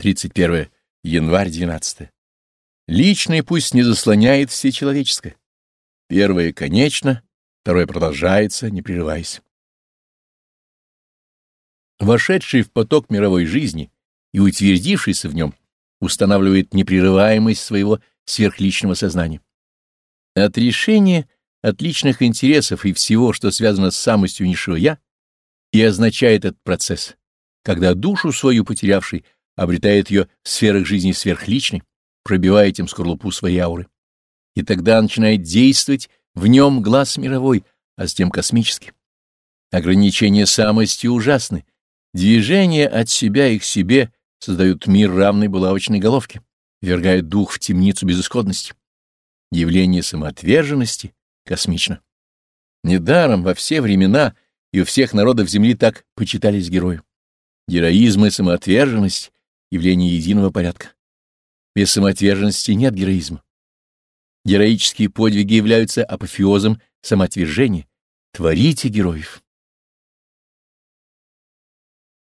31 январь 12. Личный пусть не заслоняет все человеческое. Первое конечно, второе продолжается, не прерываясь. Вошедший в поток мировой жизни и утвердившийся в нем устанавливает непрерываемость своего сверхличного сознания. Отрешение от личных интересов и всего, что связано с самостью низшего «я», и означает этот процесс, когда душу свою потерявший обретает ее в сферах жизни сверхличной, пробивая этим скорлупу своей ауры. И тогда начинает действовать в нем глаз мировой, а затем космический. Ограничения самости ужасны. Движения от себя и к себе создают мир равной булавочной головке, вергают дух в темницу безысходности. Явление самоотверженности космично. Недаром во все времена и у всех народов Земли так почитались герои. Героизм и самоотверженность — явление единого порядка. Без самоотверженности нет героизма. Героические подвиги являются апофеозом самоотвержения. Творите героев.